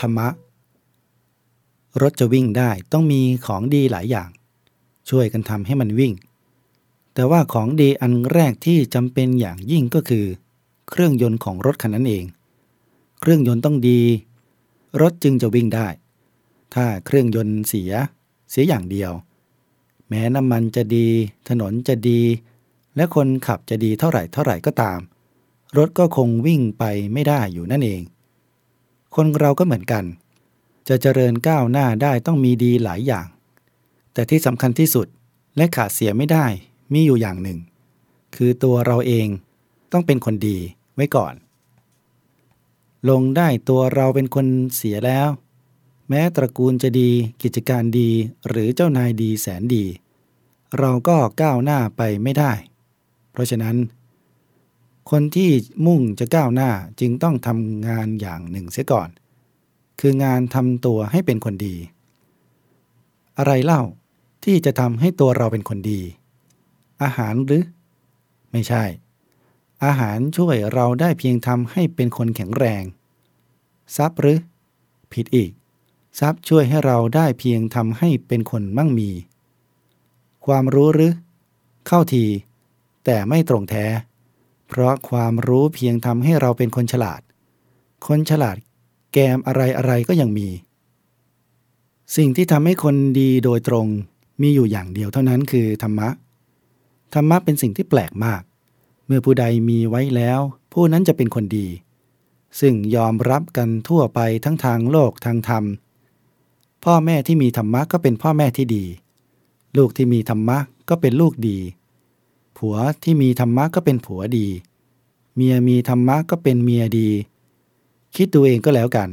ธรรมะ รถจะวิ่งได้ต้องมีของดีหลายอย่าง ช่วยกันทำให้มันวิ่ง แต่ว่าของดีอันแรกที่จำเป็นอย่างยิ่งก็คือ เครื่องยนต์ของรถคันนั้นเอง เครื่องยนต์ต้องดี รถจึงจะวิ่งได้ ถ้าเครื่องยนต์เสีย เสียอย่างเดียว แม้น้ำมันจะดี ถนนจะดี และคนขับจะดีเท่าไหร่เท่าไหร่ก็ตาม รถก็คงวิ่งไปไม่ได้อยู่นั่นเอง คนเราก็เหมือนกัน จะเจริญก้าวหน้าได้ต้องมีดีหลายอย่าง แต่ที่สำคัญที่สุดและขาดเสียไม่ได้มีอยู่อย่างหนึ่ง คือตัวเราเองต้องเป็นคนดีไว้ก่อน ลงได้ตัวเราเป็นคนเสียแล้ว แม้ตระกูลจะดีกิจการดีหรือเจ้านายดีแสนดี เราก็ก้าวหน้าไปไม่ได้ เพราะฉะนั้น คนที่มุ่งจะก้าวหน้าจึงต้องทำงานอย่างหนึ่งเสียก่อน คืองานทำตัวให้เป็นคนดี อะไรเล่าที่จะทำให้ตัวเราเป็นคนดี อาหารหรือ ไม่ใช่ อาหารช่วยเราได้เพียงทำให้เป็นคนแข็งแรง ทรัพย์หรือ ผิดอีก ทรัพย์ช่วยให้เราได้เพียงทำให้เป็นคนมั่งมี ความรู้หรือ เข้าที แต่ไม่ตรงแท้ เพราะความรู้เพียงทำให้เราเป็นคนฉลาด คนฉลาดแกมอะไรอะไรก็ยังมี สิ่งที่ทำให้คนดีโดยตรงมีอยู่อย่างเดียวเท่านั้นคือธรรมะ ธรรมะเป็นสิ่งที่แปลกมาก เมื่อผู้ใดมีไว้แล้ว ผู้นั้นจะเป็นคนดี ซึ่งยอมรับกันทั่วไปทั้งทางโลกทางธรรม พ่อแม่ที่มีธรรมะก็เป็นพ่อแม่ที่ดี ลูกที่มีธรรมะก็เป็นลูกดี ผัวที่มีธรรมะก็เป็นผัวดี เมียมีธรรมะก็เป็นเมียดี คิดตัวเองก็แล้วกัน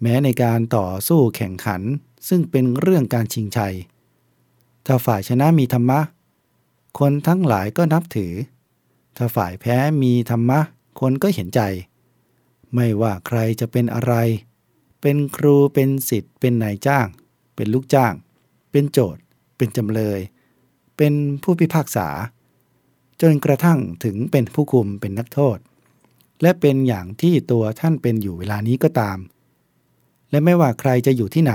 แม้ในการต่อสู้แข่งขันซึ่งเป็นเรื่องการชิงชัย ถ้าฝ่ายชนะมีธรรมะ คนทั้งหลายก็นับถือ ถ้าฝ่ายแพ้มีธรรมะ คนก็เห็นใจ ไม่ว่าใครจะเป็นอะไร เป็นครูเป็นสิทธิ์ เป็นนายจ้าง เป็นลูกจ้าง เป็นโจทย์ เป็นจำเลย เป็นผู้พิพากษา จนกระทั่งถึงเป็นผู้คุมเป็นนักโทษ และเป็นอย่างที่ตัวท่านเป็นอยู่เวลานี้ก็ตาม และไม่ว่าใครจะอยู่ที่ไหน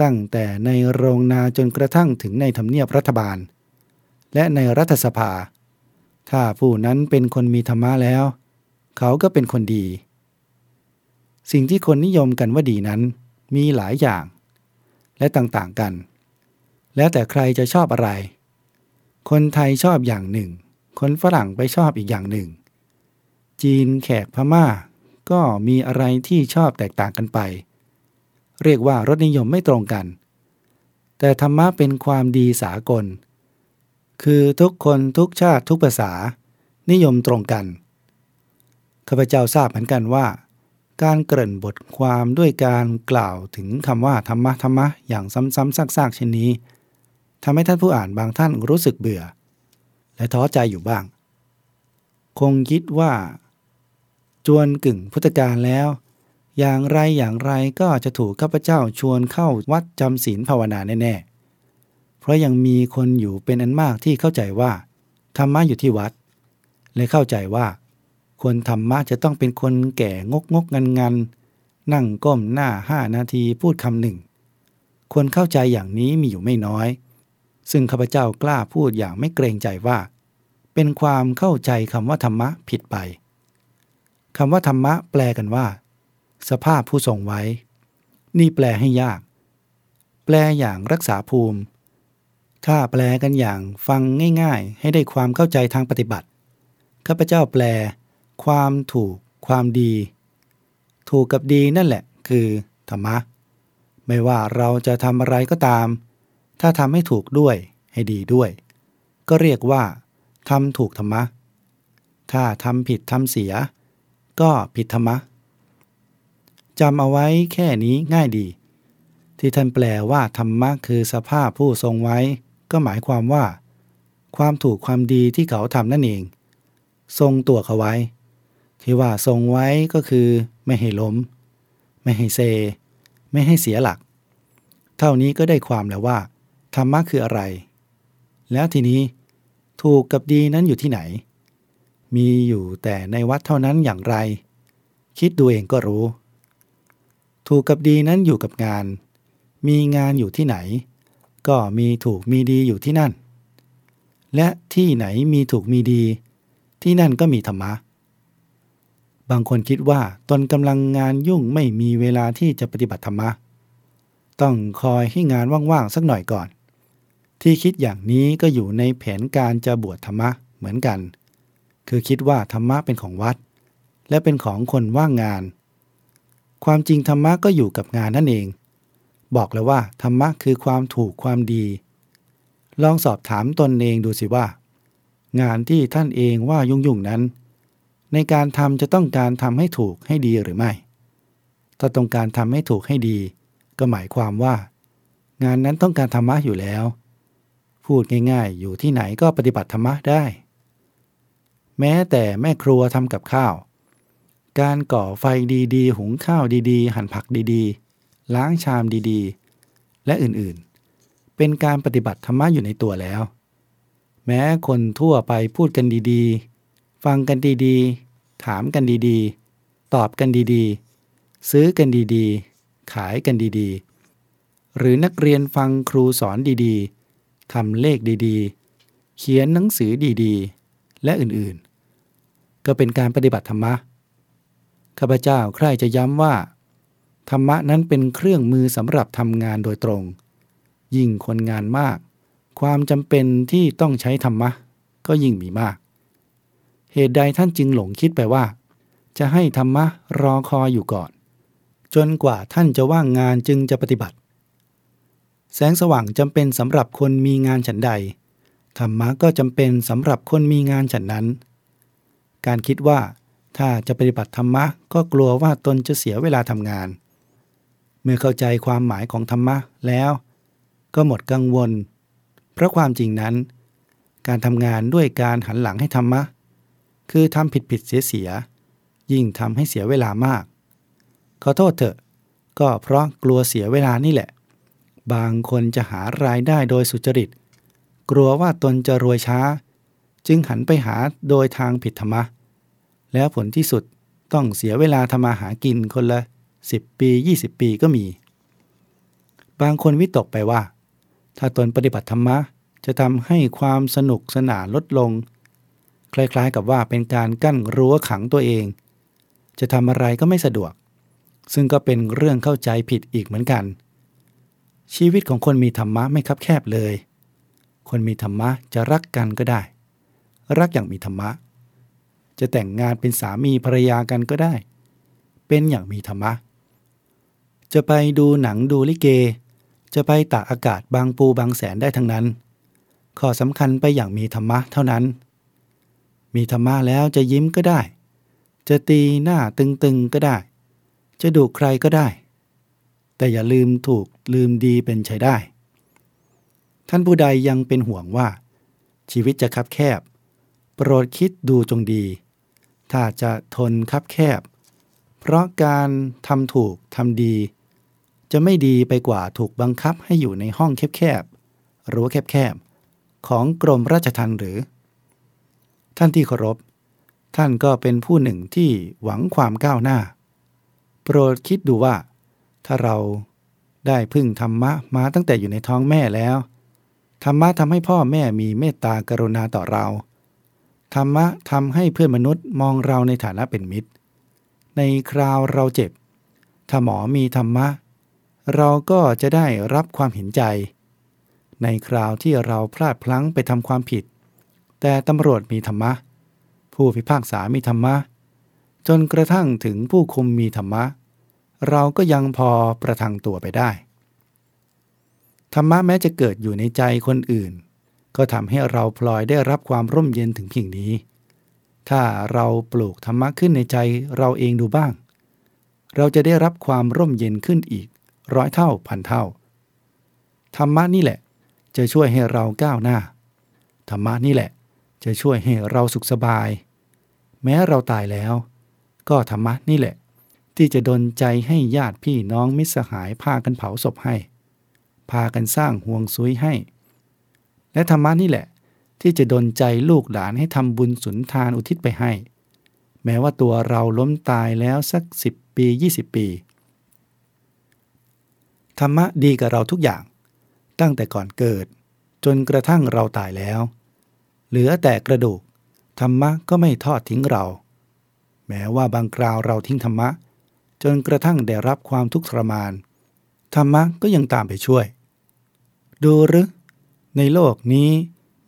ตั้งแต่ในโรงนาจนกระทั่งถึงในทำเนียบรัฐบาล และในรัฐสภา ถ้าผู้นั้นเป็นคนมีธรรมะแล้ว เขาก็เป็นคนดี สิ่งที่คนนิยมกันว่าดีนั้นมีหลายอย่าง และต่างๆกัน แล้วแต่ใครจะชอบอะไรคนไทยชอบอย่างหนึ่ง คนฝรั่งไปชอบอีกอย่างหนึ่ง จีนแขกพม่า ก็มีอะไรที่ชอบแตกต่างกันไป เรียกว่ารสนิยมไม่ตรงกัน แต่ธรรมะเป็นความดีสากล คือทุกคนทุกชาติทุกภาษา นิยมตรงกันข้าพเจ้าทราบเหมือนกันว่า การเกริ่นบทความด้วยการกล่าวถึงคำว่าธรรมะธรรมะอย่างซ้ำๆซากๆเช่นนี้ทำให้ท่านผู้อ่านบางท่านรู้สึกเบื่อ และท้อใจอยู่บ้าง คงคิดว่า จวนกึ่งพุทธกาลแล้ว อย่างไรอย่างไรก็จะถูกข้าพเจ้าชวนเข้าวัดจำศีลภาวนาแน่ๆ เพราะยังมีคนอยู่เป็นอันมากที่เข้าใจว่า ธรรมะอยู่ที่วัด และเข้าใจว่า คนธรรมะจะต้องเป็นคนแก่งกงกงันงันนั่งก้มหน้าห้านาทีพูดคำหนึ่ง คนเข้าใจอย่างนี้มีอยู่ไม่น้อย ซึ่งข้าพเจ้ากล้าพูดอย่างไม่เกรงใจว่า เป็นความเข้าใจคำว่าธรรมะผิดไปคำว่าธรรมะแปลกันว่า สภาพผู้ทรงไว้ นี่แปลให้ยาก แปลอย่างรักษาภูมิ ถ้าแปลกันอย่างฟังง่ายๆ ให้ได้ความเข้าใจทางปฏิบัติข้าพเจ้าแปล ความถูก ความดี ถูกกับดีนั่นแหละ คือธรรมะ ไม่ว่าเราจะทำอะไรก็ตาม ถ้าทำให้ถูกด้วยให้ดีด้วย ก็เรียกว่าทำถูกธรรมะ ถ้าทำผิดทำเสีย ก็ผิดธรรมะจำเอาไว้แค่นี้ง่ายดี ที่ท่านแปลว่าธรรมะคือสภาพผู้ทรงไว้ ก็หมายความว่า ความถูกความดีที่เขาทำนั่นเอง ทรงตัวเขาไว้ ที่ว่าทรงไว้ก็คือไม่ให้ล้ม ไม่ให้เซ ไม่ให้เสียหลัก เท่านี้ก็ได้ความแล้วว่า ธรรมะคืออะไร แล้วทีนี้ถูกกับดีนั้นอยู่ที่ไหน มีอยู่แต่ในวัดเท่านั้นอย่างไร คิดดูเองก็รู้ ถูกกับดีนั้นอยู่กับงาน มีงานอยู่ที่ไหน ก็มีถูกมีดีอยู่ที่นั่น และที่ไหนมีถูกมีดี ที่นั่นก็มีธรรมะ บางคนคิดว่าตนกำลังงานยุ่งไม่มีเวลาที่จะปฏิบัติธรรมะต้องคอยให้งานว่างๆสักหน่อยก่อน ที่คิดอย่างนี้ก็อยู่ในแผนการจะบวชธรรมะเหมือนกัน คือคิดว่าธรรมะเป็นของวัด และเป็นของคนว่างงาน ความจริงธรรมะก็อยู่กับงานนั่นเอง บอกเลยว่าธรรมะคือความถูกความดี ลองสอบถามตนเองดูสิว่า งานที่ท่านเองว่ายุ่งยุ่งนั้น ในการทำจะต้องการทำให้ถูกให้ดีหรือไม่ ถ้าต้องการทำให้ถูกให้ดี ก็หมายความว่า งานนั้นต้องการธรรมะอยู่แล้ว พูดง่ายๆ อยู่ที่ไหนก็ปฏิบัติธรรมะได้ แม้แต่แม่ครัวทำกับข้าว การก่อไฟดีๆ หุงข้าวดีๆ หั่นผักดีๆ ล้างชามดีๆ และอื่นๆ เป็นการปฏิบัติธรรมะอยู่ในตัวแล้ว แม้คนทั่วไปพูดกันดีๆ ฟังกันดีๆ ถามกันดีๆ ตอบกันดีๆ ซื้อกันดีๆ ขายกันดีๆ หรือนักเรียนฟังครูสอนดีๆ ทำเลขดีๆ เขียนหนังสือดีๆ และอื่นๆ ก็เป็นการปฏิบัติธรรมะ ข้าพเจ้าใคร่จะย้ำว่า ธรรมะนั้นเป็นเครื่องมือสำหรับทำงานโดยตรง ยิ่งคนงานมาก ความจำเป็นที่ต้องใช้ธรรมะ ก็ยิ่งมีมาก เหตุใดท่านจึงหลงคิดไปว่า จะให้ธรรมะรอคอยอยู่ก่อน จนกว่าท่านจะว่างงานจึงจะปฏิบัติ แสงสว่างจำเป็นสำหรับคนมีงานฉันใด ธรรมะก็จำเป็นสำหรับคนมีงานฉันนั้น การคิดว่าถ้าจะปฏิบัติธรรมะก็กลัวว่าตนจะเสียเวลาทำงาน เมื่อเข้าใจความหมายของธรรมะแล้ว ก็หมดกังวล เพราะความจริงนั้น การทำงานด้วยการหันหลังให้ธรรมะ คือทำผิดผิดเสียเสีย ยิ่งทำให้เสียเวลามาก ขอโทษเถอะ ก็เพราะกลัวเสียเวลานี่แหละ บางคนจะหารายได้โดยสุจริต กลัวว่าตนจะรวยช้า จึงหันไปหาโดยทางผิดธรรมะ แล้วผลที่สุดต้องเสียเวลาทำมาหากินคนละ 10 ปี 20 ปีก็มี บางคนวิตกไปว่า ถ้าตนปฏิบัติธรรมะ จะทำให้ความสนุกสนานลดลง คล้ายๆกับว่าเป็นการกั้นรั้วขังตัวเอง จะทำอะไรก็ไม่สะดวก ซึ่งก็เป็นเรื่องเข้าใจผิดอีกเหมือนกัน ชีวิตของคนมีธรรมะไม่คับแคบเลย คนมีธรรมะจะรักกันก็ได้ รักอย่างมีธรรมะ จะแต่งงานเป็นสามีภรรยากันก็ได้ เป็นอย่างมีธรรมะ จะไปดูหนังดูลิเก จะไปตากอากาศบางปูบางแสนได้ทั้งนั้นข้อสำคัญไปอย่างมีธรรมะเท่านั้น มีธรรมะแล้วจะยิ้มก็ได้ จะตีหน้าตึงๆก็ได้ จะดูใครก็ได้ แต่อย่าลืมถูกลืมดีเป็นใช้ได้ ท่านผู้ใดยังเป็นห่วงว่า ชีวิตจะคับแคบ โปรดคิดดูจงดี ถ้าจะทนคับแคบ เพราะการทำถูกทำดี จะไม่ดีไปกว่าถูกบังคับให้อยู่ในห้องแคบๆรั้วแคบๆของกรมราชทัณฑ์หรือ ท่านที่เคารพท่านก็เป็นผู้หนึ่งที่หวังความก้าวหน้า โปรดคิดดูว่า ถ้าเราได้พึ่งธรรมะมาตั้งแต่อยู่ในท้องแม่แล้ว ธรรมะทำให้พ่อแม่มีเมตตากรุณาต่อเรา ธรรมะทำให้เพื่อนมนุษย์มองเราในฐานะเป็นมิตร ในคราวเราเจ็บ ถ้าหมอมีธรรมะ เราก็จะได้รับความเห็นใจ ในคราวที่เราพลาดพลั้งไปทำความผิด แต่ตำรวจมีธรรมะ ผู้พิพากษามีธรรมะ จนกระทั่งถึงผู้คุมมีธรรมะ เราก็ยังพอประทังตัวไปได้ ธรรมะแม้จะเกิดอยู่ในใจคนอื่น ก็ทำให้เราพลอยได้รับความร่มเย็นถึงเพียงนี้ ถ้าเราปลูกธรรมะขึ้นในใจเราเองดูบ้าง เราจะได้รับความร่มเย็นขึ้นอีก ร้อยเท่าพันเท่า ธรรมะนี่แหละ จะช่วยให้เราก้าวหน้า ธรรมะนี่แหละ จะช่วยให้เราสุขสบาย แม้เราตายแล้ว ก็ธรรมะนี่แหละ ที่จะดลใจให้ญาติพี่น้องมิสหายพากันเผาศพให้ พากันสร้างห่วงซุยให้ และธรรมะนี่แหละ ที่จะดลใจลูกหลานให้ทำบุญสุนทานอุทิศไปให้ แม้ว่าตัวเราล้มตายแล้วสัก10ปี 20 ปี ธรรมะดีกับเราทุกอย่าง ตั้งแต่ก่อนเกิด จนกระทั่งเราตายแล้ว เหลือแต่กระดูก ธรรมะก็ไม่ทอดทิ้งเรา แม้ว่าบางคราวเราทิ้งธรรมะ จนกระทั่งได้รับความทุกข์ทรมาน ธรรมะก็ยังตามไปช่วย ดูหรือ ในโลกนี้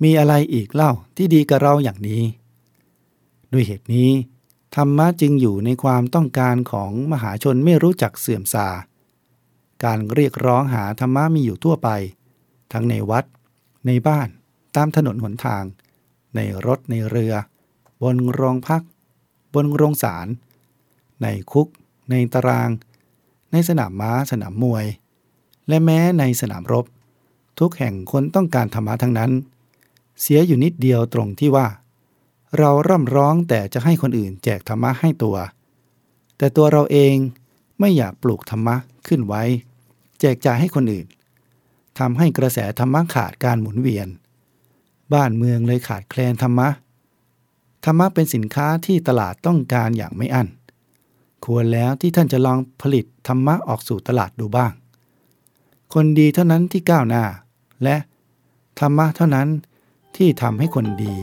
มีอะไรอีกเล่าที่ดีกับเราอย่างนี้ ด้วยเหตุนี้ ธรรมะจึงอยู่ในความต้องการของมหาชนไม่รู้จักเสื่อมทราการเรียกร้องหาธรรมะมีอยู่ทั่วไป ทั้งในวัด ในบ้าน ตามถนนหนทาง ในรถในเรือ บนโรงพัก บนโรงศาลในคุก ในตาราง ในสนามม้าสนามมวย และแม้ในสนามรบ ทุกแห่งคนต้องการธรรมะทั้งนั้น เสียอยู่นิดเดียวตรงที่ว่า เราร่ำร้องแต่จะให้คนอื่นแจกธรรมะให้ตัว แต่ตัวเราเองไม่อยากปลูกธรรมะขึ้นไว้ แจกจ่ายให้คนอื่นทำให้กระแสธรรมะขาดการหมุนเวียน บ้านเมืองเลยขาดแคลนธรรมะธรรมะเป็นสินค้าที่ตลาดต้องการอย่างไม่อั้น ควรแล้วที่ท่านจะลองผลิตธรรมะออกสู่ตลาดดูบ้าง คนดีเท่านั้นที่ก้าวหน้า และธรรมะเท่านั้นที่ทำให้คนดี